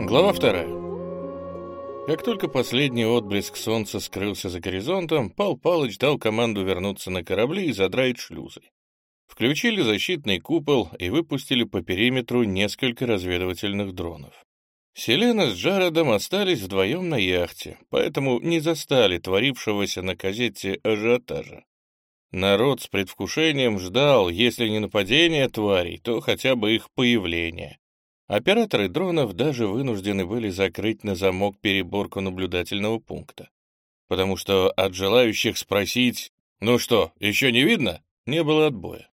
Глава вторая. Как только последний отблеск солнца скрылся за горизонтом, Пал Палыч дал команду вернуться на корабли и задраить шлюзы. Включили защитный купол и выпустили по периметру несколько разведывательных дронов. Селена с Джаредом остались вдвоем на яхте, поэтому не застали творившегося на казете ажиотажа. Народ с предвкушением ждал, если не нападения тварей, то хотя бы их появление. Операторы дронов даже вынуждены были закрыть на замок переборку наблюдательного пункта, потому что от желающих спросить «Ну что, еще не видно?» не было отбоя.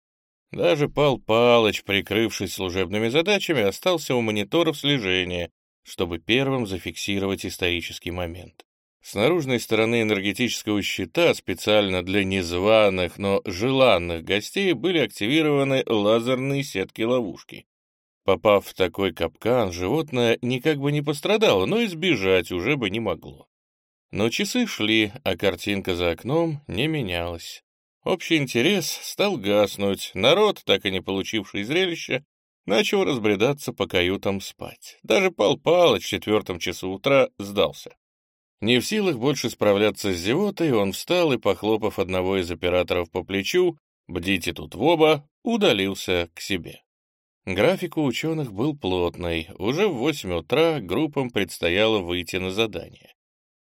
Даже Пал Палыч, прикрывшись служебными задачами, остался у мониторов слежения, чтобы первым зафиксировать исторический момент. С наружной стороны энергетического щита специально для незваных, но желанных гостей были активированы лазерные сетки-ловушки. Попав в такой капкан, животное никак бы не пострадало, но избежать уже бы не могло. Но часы шли, а картинка за окном не менялась. Общий интерес стал гаснуть, народ, так и не получивший зрелища, начал разбредаться по каютам спать. Даже Пал Палыч в четвертом часу утра сдался. Не в силах больше справляться с зевотой, он встал и, похлопав одного из операторов по плечу, «Бдите тут в оба», удалился к себе. График у ученых был плотный, уже в 8 утра группам предстояло выйти на задание.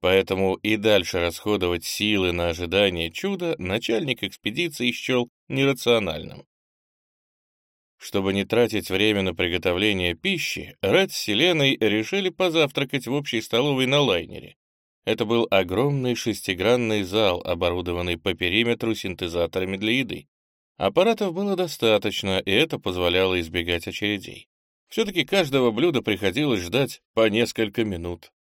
Поэтому и дальше расходовать силы на ожидание чуда начальник экспедиции счел нерациональным. Чтобы не тратить время на приготовление пищи, Ред с Селеной решили позавтракать в общей столовой на лайнере, это был огромный шестигранный зал, оборудованный по периметру синтезаторами для еды. Аппаратов было достаточно, и это позволяло избегать очередей. Все-таки каждого блюда приходилось ждать по несколько минут.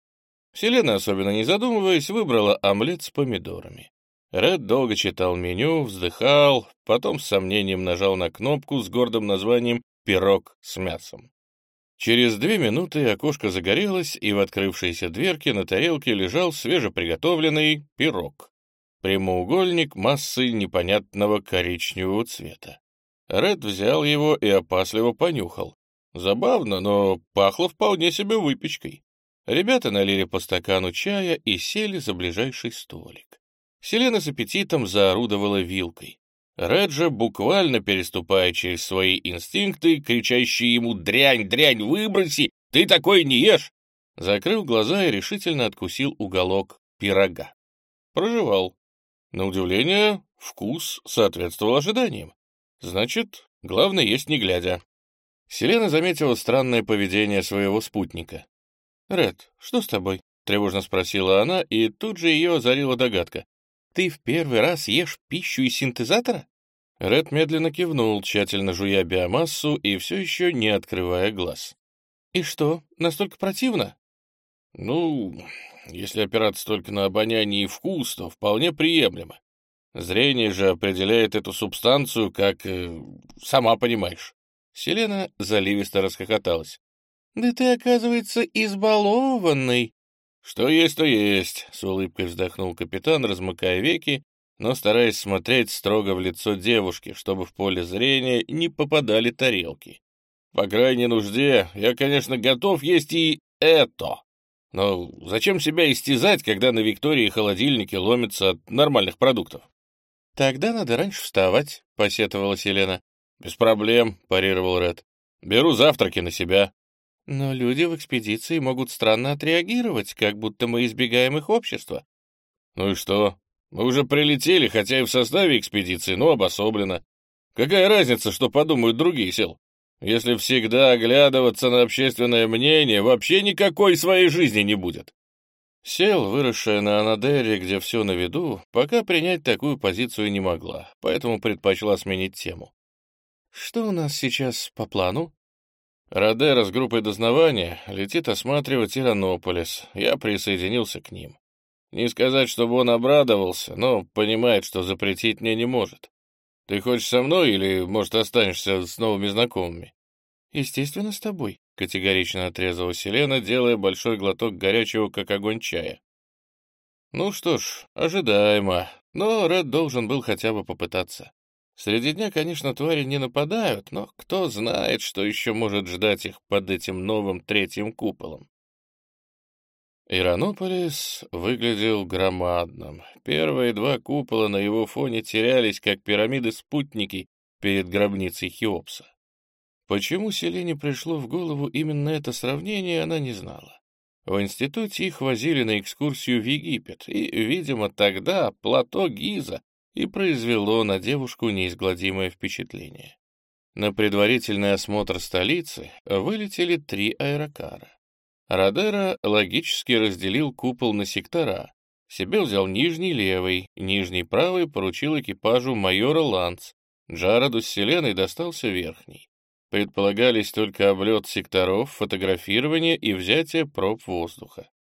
Селена, особенно не задумываясь, выбрала омлет с помидорами. Ред долго читал меню, вздыхал, потом с сомнением нажал на кнопку с гордым названием «Пирог с мясом». Через две минуты окошко загорелось, и в открывшейся дверке на тарелке лежал свежеприготовленный пирог. Прямоугольник массой непонятного коричневого цвета. Ред взял его и опасливо понюхал. Забавно, но пахло вполне себе выпечкой. Ребята налили по стакану чая и сели за ближайший столик. Селена с аппетитом заорудовала вилкой. Реджа, буквально переступая через свои инстинкты, кричащие ему «Дрянь, дрянь, выброси! Ты такой не ешь!» закрыл глаза и решительно откусил уголок пирога. Проживал. На удивление, вкус соответствовал ожиданиям. Значит, главное есть не глядя. Селена заметила странное поведение своего спутника. «Ред, что с тобой?» — тревожно спросила она, и тут же ее озарила догадка. Ты в первый раз ешь пищу из синтезатора?» Ред медленно кивнул, тщательно жуя биомассу и все еще не открывая глаз. «И что, настолько противно?» «Ну, если опираться только на обоняние и вкус, то вполне приемлемо. Зрение же определяет эту субстанцию, как... Э, сама понимаешь». Селена заливисто расхохоталась. «Да ты, оказывается, избалованный!» «Что есть, то есть», — с улыбкой вздохнул капитан, размыкая веки, но стараясь смотреть строго в лицо девушки, чтобы в поле зрения не попадали тарелки. «По крайней нужде я, конечно, готов есть и это. Но зачем себя истязать, когда на Виктории холодильники ломятся от нормальных продуктов?» «Тогда надо раньше вставать», — посетовала Селена. «Без проблем», — парировал Ред. «Беру завтраки на себя». Но люди в экспедиции могут странно отреагировать, как будто мы избегаем их общества. Ну и что? Мы уже прилетели, хотя и в составе экспедиции, но обособленно. Какая разница, что подумают другие сел? Если всегда оглядываться на общественное мнение, вообще никакой своей жизни не будет. Сел, выросшая на Анадере, где все на виду, пока принять такую позицию не могла, поэтому предпочла сменить тему. «Что у нас сейчас по плану?» Родера с группой дознавания летит осматривать Иронополис. Я присоединился к ним. Не сказать, чтобы он обрадовался, но понимает, что запретить мне не может. Ты хочешь со мной или, может, останешься с новыми знакомыми? Естественно, с тобой, — категорично отрезала Селена, делая большой глоток горячего, как огонь чая. Ну что ж, ожидаемо, но Ред должен был хотя бы попытаться. Среди дня, конечно, твари не нападают, но кто знает, что еще может ждать их под этим новым третьим куполом. Иранополис выглядел громадным. Первые два купола на его фоне терялись, как пирамиды-спутники перед гробницей Хеопса. Почему Селине пришло в голову именно это сравнение, она не знала. В институте их возили на экскурсию в Египет, и, видимо, тогда плато Гиза и произвело на девушку неизгладимое впечатление. На предварительный осмотр столицы вылетели три аэрокара. Радера логически разделил купол на сектора. Себе взял нижний левый, нижний правый поручил экипажу майора Ланц. Джароду с Селеной достался верхний. Предполагались только облет секторов, фотографирование и взятие проб воздуха.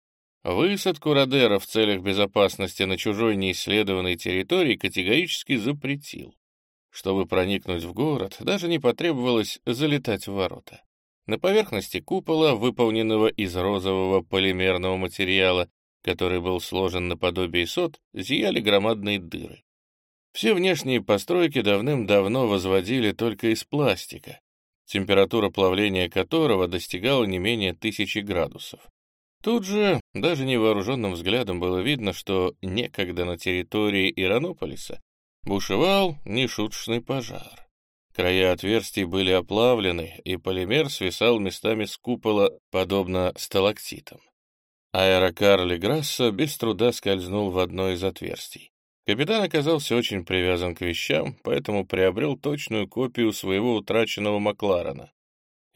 Высадку Радера в целях безопасности на чужой неисследованной территории категорически запретил. Чтобы проникнуть в город, даже не потребовалось залетать в ворота. На поверхности купола, выполненного из розового полимерного материала, который был сложен наподобие сот, зияли громадные дыры. Все внешние постройки давным-давно возводили только из пластика, температура плавления которого достигала не менее тысячи градусов. Тут же, даже невооруженным взглядом было видно, что некогда на территории Иранополиса бушевал нешуточный пожар. Края отверстий были оплавлены, и полимер свисал местами с купола, подобно сталактитам. Аэрокар Леграсса без труда скользнул в одно из отверстий. Капитан оказался очень привязан к вещам, поэтому приобрел точную копию своего утраченного Макларена.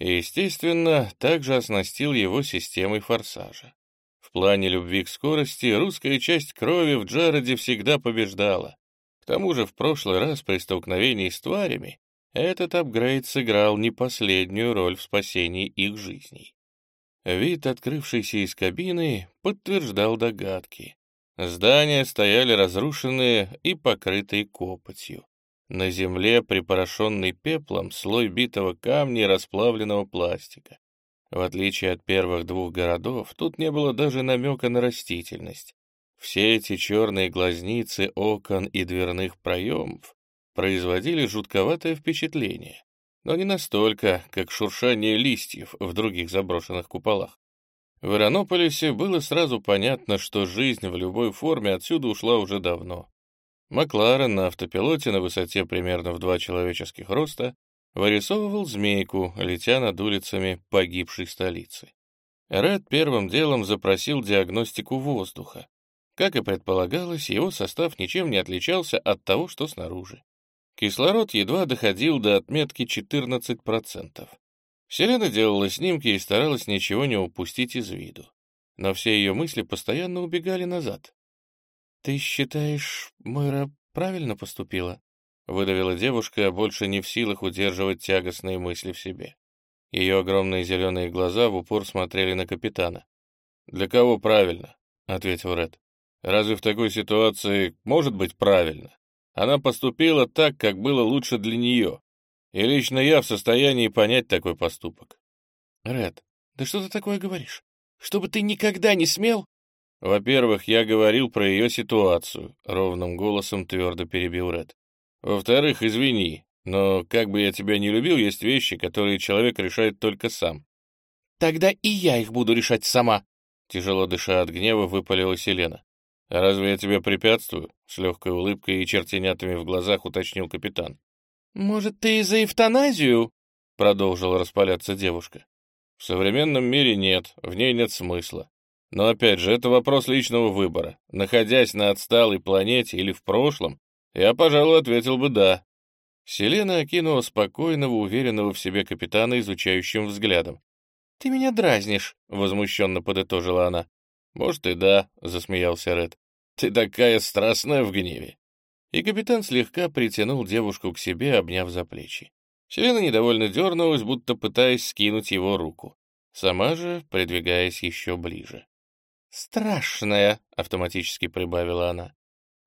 И, естественно, также оснастил его системой форсажа. В плане любви к скорости русская часть крови в Джареде всегда побеждала. К тому же в прошлый раз при столкновении с тварями этот апгрейд сыграл не последнюю роль в спасении их жизней. Вид, открывшийся из кабины, подтверждал догадки. Здания стояли разрушенные и покрытые копотью. На земле, припорошенный пеплом, слой битого камня и расплавленного пластика. В отличие от первых двух городов, тут не было даже намека на растительность. Все эти черные глазницы окон и дверных проемов производили жутковатое впечатление, но не настолько, как шуршание листьев в других заброшенных куполах. В Иронополисе было сразу понятно, что жизнь в любой форме отсюда ушла уже давно. Макларен на автопилоте на высоте примерно в два человеческих роста вырисовывал змейку, летя над улицами погибшей столицы. Ред первым делом запросил диагностику воздуха. Как и предполагалось, его состав ничем не отличался от того, что снаружи. Кислород едва доходил до отметки 14%. Селена делала снимки и старалась ничего не упустить из виду. Но все ее мысли постоянно убегали назад. «Ты считаешь, Мойра правильно поступила?» — выдавила девушка, больше не в силах удерживать тягостные мысли в себе. Ее огромные зеленые глаза в упор смотрели на капитана. «Для кого правильно?» — ответил Ред. «Разве в такой ситуации может быть правильно?» Она поступила так, как было лучше для нее. И лично я в состоянии понять такой поступок. Ред, да что ты такое говоришь? Чтобы ты никогда не смел... Во-первых, я говорил про ее ситуацию, ровным голосом твердо перебил Ред. Во-вторых, извини, но как бы я тебя не любил, есть вещи, которые человек решает только сам. Тогда и я их буду решать сама. Тяжело дыша от гнева, выпалила Селена. «Разве я тебе препятствую?» — с легкой улыбкой и чертенятами в глазах уточнил капитан. «Может, ты и за эвтаназию?» — продолжила распаляться девушка. «В современном мире нет, в ней нет смысла. Но опять же, это вопрос личного выбора. Находясь на отсталой планете или в прошлом, я, пожалуй, ответил бы «да». Селена окинула спокойного, уверенного в себе капитана изучающим взглядом. «Ты меня дразнишь», — возмущенно подытожила она. «Может и да», — засмеялся Ред. Ты такая страстная в гневе!» И капитан слегка притянул девушку к себе, обняв за плечи. Селена недовольно дернулась, будто пытаясь скинуть его руку. Сама же, придвигаясь еще ближе. «Страшная!» — автоматически прибавила она.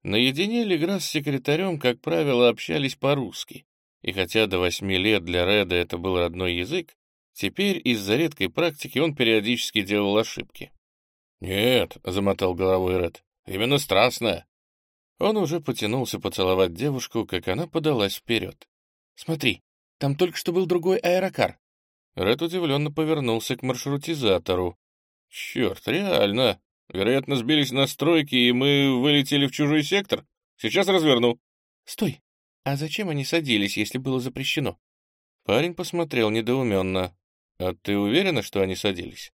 Наедине Легра с секретарем, как правило, общались по-русски. И хотя до восьми лет для Реда это был родной язык, теперь из-за редкой практики он периодически делал ошибки. «Нет», — замотал головой Ред, Именно страстная. Он уже потянулся поцеловать девушку, как она подалась вперед. «Смотри, там только что был другой аэрокар». Ред удивленно повернулся к маршрутизатору. «Черт, реально! Вероятно, сбились на стройке, и мы вылетели в чужой сектор. Сейчас разверну». «Стой! А зачем они садились, если было запрещено?» Парень посмотрел недоуменно. «А ты уверена, что они садились?»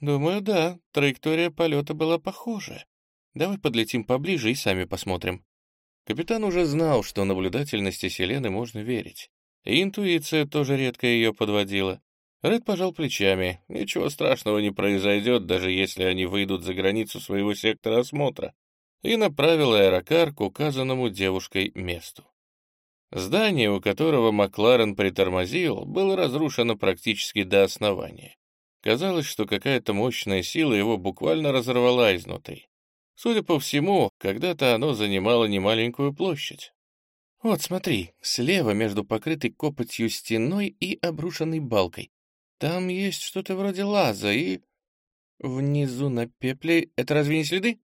«Думаю, да. Траектория полета была похожа. Давай подлетим поближе и сами посмотрим». Капитан уже знал, что наблюдательности Селены можно верить. И интуиция тоже редко ее подводила. Ред пожал плечами. Ничего страшного не произойдет, даже если они выйдут за границу своего сектора осмотра. И направил аэрокар к указанному девушкой месту. Здание, у которого Макларен притормозил, было разрушено практически до основания. Казалось, что какая-то мощная сила его буквально разорвала изнутри. Судя по всему, когда-то оно занимало немаленькую площадь. «Вот смотри, слева между покрытой копотью стеной и обрушенной балкой. Там есть что-то вроде лаза и... Внизу на пепле... Это разве не следы?»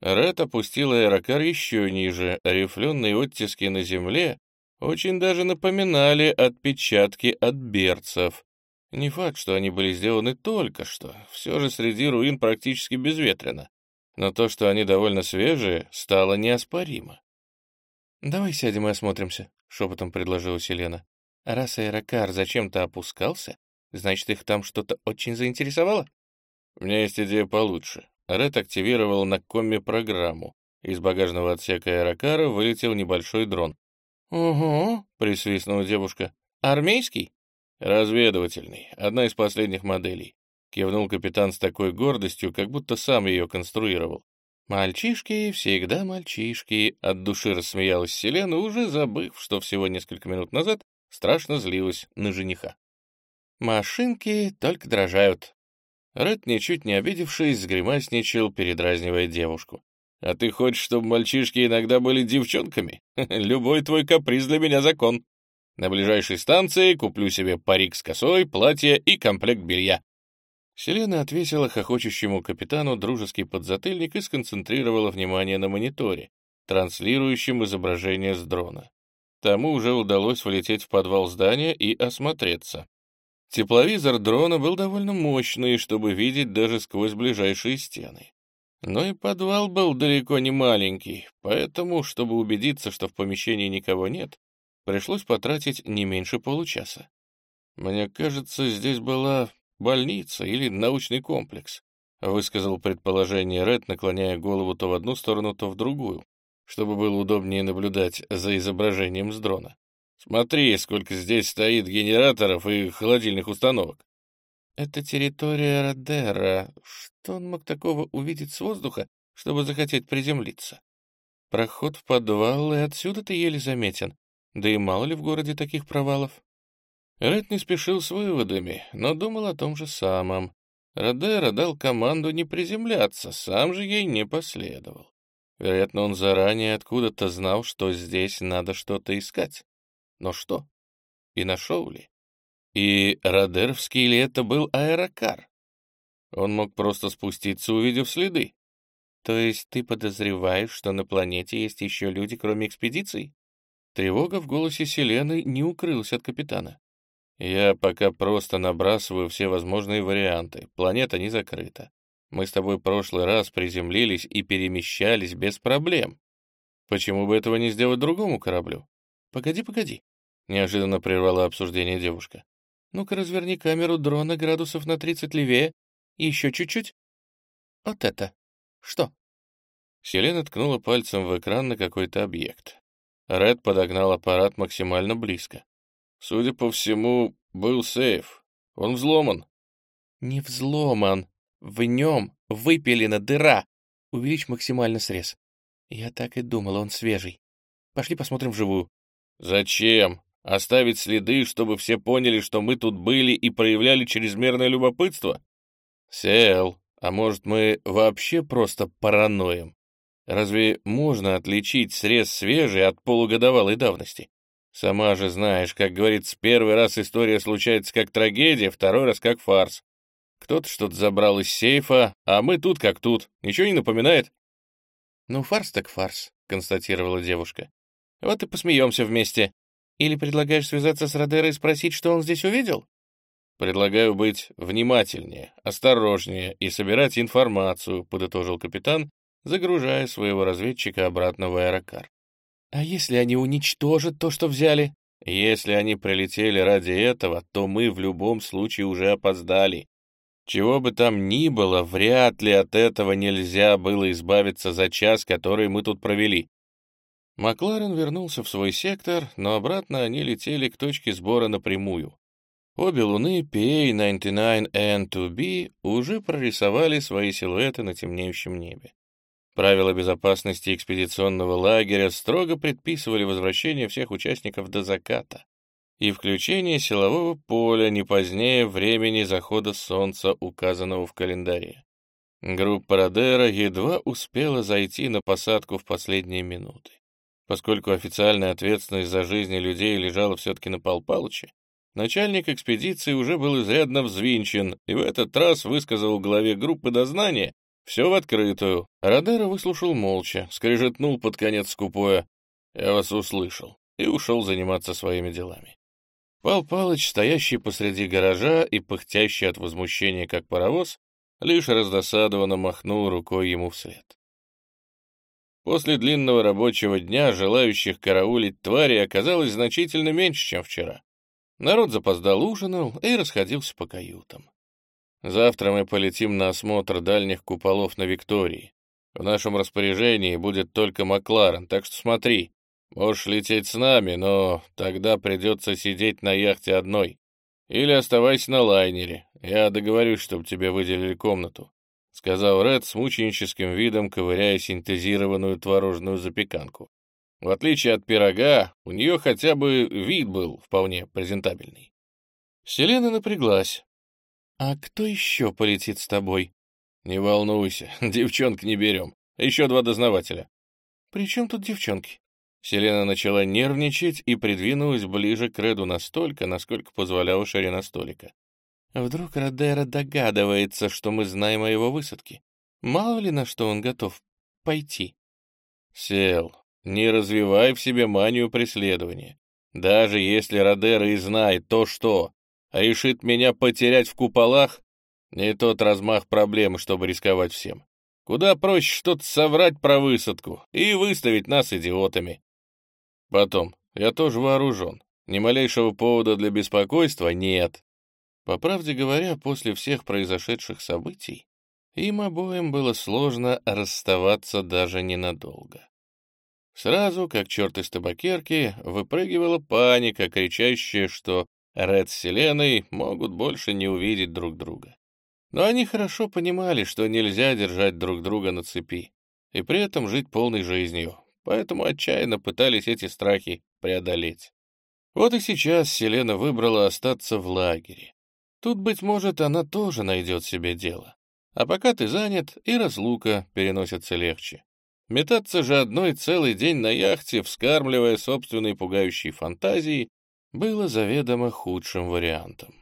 Ред опустил аэрокар еще ниже. Рифленые оттиски на земле очень даже напоминали отпечатки от берцев. Не факт, что они были сделаны только что, все же среди руин практически безветренно. Но то, что они довольно свежие, стало неоспоримо. «Давай сядем и осмотримся», — шепотом предложила Селена. «Раз аэрокар зачем-то опускался, значит, их там что-то очень заинтересовало?» «У меня есть идея получше». Ред активировал на коме программу. Из багажного отсека аэрокара вылетел небольшой дрон. «Угу», — присвистнула девушка. «Армейский?» «Разведывательный. Одна из последних моделей», — кивнул капитан с такой гордостью, как будто сам ее конструировал. «Мальчишки, всегда мальчишки», — от души рассмеялась Селена, уже забыв, что всего несколько минут назад страшно злилась на жениха. «Машинки только дрожают». Ред, ничуть не обидевшись, сгримасничал, передразнивая девушку. А ты хочешь, чтобы мальчишки иногда были девчонками? Любой твой каприз для меня закон. На ближайшей станции куплю себе парик с косой, платье и комплект белья». Селена отвесила хохочущему капитану дружеский подзатыльник и сконцентрировала внимание на мониторе, транслирующем изображение с дрона. Тому уже удалось влететь в подвал здания и осмотреться. Тепловизор дрона был довольно мощный, чтобы видеть даже сквозь ближайшие стены. Но и подвал был далеко не маленький, поэтому, чтобы убедиться, что в помещении никого нет, пришлось потратить не меньше получаса. «Мне кажется, здесь была больница или научный комплекс», высказал предположение Ред, наклоняя голову то в одну сторону, то в другую, чтобы было удобнее наблюдать за изображением с дрона. «Смотри, сколько здесь стоит генераторов и холодильных установок. Это территория Родера. Что он мог такого увидеть с воздуха, чтобы захотеть приземлиться? Проход в подвал, и отсюда-то еле заметен. Да и мало ли в городе таких провалов. Ред не спешил с выводами, но думал о том же самом. Родера дал команду не приземляться, сам же ей не последовал. Вероятно, он заранее откуда-то знал, что здесь надо что-то искать. Но что? И нашел ли? И Родеровский ли это был аэрокар? Он мог просто спуститься, увидев следы. То есть ты подозреваешь, что на планете есть еще люди, кроме экспедиций? Тревога в голосе Селены не укрылась от капитана. Я пока просто набрасываю все возможные варианты. Планета не закрыта. Мы с тобой прошлый раз приземлились и перемещались без проблем. Почему бы этого не сделать другому кораблю? Погоди, погоди. Неожиданно прервала обсуждение девушка. Ну-ка разверни камеру дрона градусов на 30 левее. Еще чуть-чуть. Вот это. Что? Селена ткнула пальцем в экран на какой-то объект. Ред подогнал аппарат максимально близко. Судя по всему, был сейф. Он взломан. Не взломан. В нем выпилена дыра. Увеличь максимально срез. Я так и думал, он свежий. Пошли посмотрим вживую. Зачем? Оставить следы, чтобы все поняли, что мы тут были и проявляли чрезмерное любопытство? Сел, а может мы вообще просто параноим? Разве можно отличить срез свежий от полугодовалой давности? Сама же знаешь, как говорится, первый раз история случается как трагедия, второй раз как фарс. Кто-то что-то забрал из сейфа, а мы тут как тут. Ничего не напоминает? «Ну, фарс так фарс», — констатировала девушка. «Вот и посмеемся вместе. Или предлагаешь связаться с Родерой и спросить, что он здесь увидел?» Предлагаю быть внимательнее, осторожнее и собирать информацию, подытожил капитан, загружая своего разведчика обратно в аэрокар. А если они уничтожат то, что взяли? Если они прилетели ради этого, то мы в любом случае уже опоздали. Чего бы там ни было, вряд ли от этого нельзя было избавиться за час, который мы тут провели. Макларен вернулся в свой сектор, но обратно они летели к точке сбора напрямую. Обе луны PA-99 and 2B уже прорисовали свои силуэты на темнеющем небе. Правила безопасности экспедиционного лагеря строго предписывали возвращение всех участников до заката и включение силового поля не позднее времени захода солнца, указанного в календаре. Группа Родера едва успела зайти на посадку в последние минуты. Поскольку официальная ответственность за жизни людей лежала все-таки на Пал Палыче, начальник экспедиции уже был изрядно взвинчен и в этот раз высказал главе группы дознания, все в открытую. Родера выслушал молча, скрежетнул под конец скупое. «Я вас услышал», и ушел заниматься своими делами. Пал Палыч, стоящий посреди гаража и пыхтящий от возмущения, как паровоз, лишь раздосадованно махнул рукой ему вслед. После длинного рабочего дня желающих караулить твари оказалось значительно меньше, чем вчера. Народ запоздал ужинал и расходился по каютам. Завтра мы полетим на осмотр дальних куполов на Виктории. В нашем распоряжении будет только Макларен, так что смотри. Можешь лететь с нами, но тогда придется сидеть на яхте одной. Или оставайся на лайнере. Я договорюсь, чтобы тебе выделили комнату», — сказал Ред с мученическим видом, ковыряя синтезированную творожную запеканку. В отличие от пирога, у нее хотя бы вид был вполне презентабельный. Селена напряглась. «А кто еще полетит с тобой?» «Не волнуйся, девчонок не берем. Еще два дознавателя». «При чем тут девчонки?» Селена начала нервничать и придвинулась ближе к Реду настолько, насколько позволяла ширина столика. «Вдруг Родера догадывается, что мы знаем о его высадке? Мало ли на что он готов пойти?» «Сел, не развивай в себе манию преследования. Даже если Родера и знает то, что решит меня потерять в куполах, не тот размах проблемы, чтобы рисковать всем. Куда проще что-то соврать про высадку и выставить нас идиотами. Потом, я тоже вооружен. Ни малейшего повода для беспокойства нет. По правде говоря, после всех произошедших событий, им обоим было сложно расставаться даже ненадолго. Сразу, как черт из табакерки, выпрыгивала паника, кричащая, что Ред с Селеной могут больше не увидеть друг друга. Но они хорошо понимали, что нельзя держать друг друга на цепи и при этом жить полной жизнью, поэтому отчаянно пытались эти страхи преодолеть. Вот и сейчас Селена выбрала остаться в лагере. Тут, быть может, она тоже найдет себе дело. А пока ты занят, и разлука переносится легче. Метаться же одной целый день на яхте, вскармливая собственные пугающие фантазии, было заведомо худшим вариантом.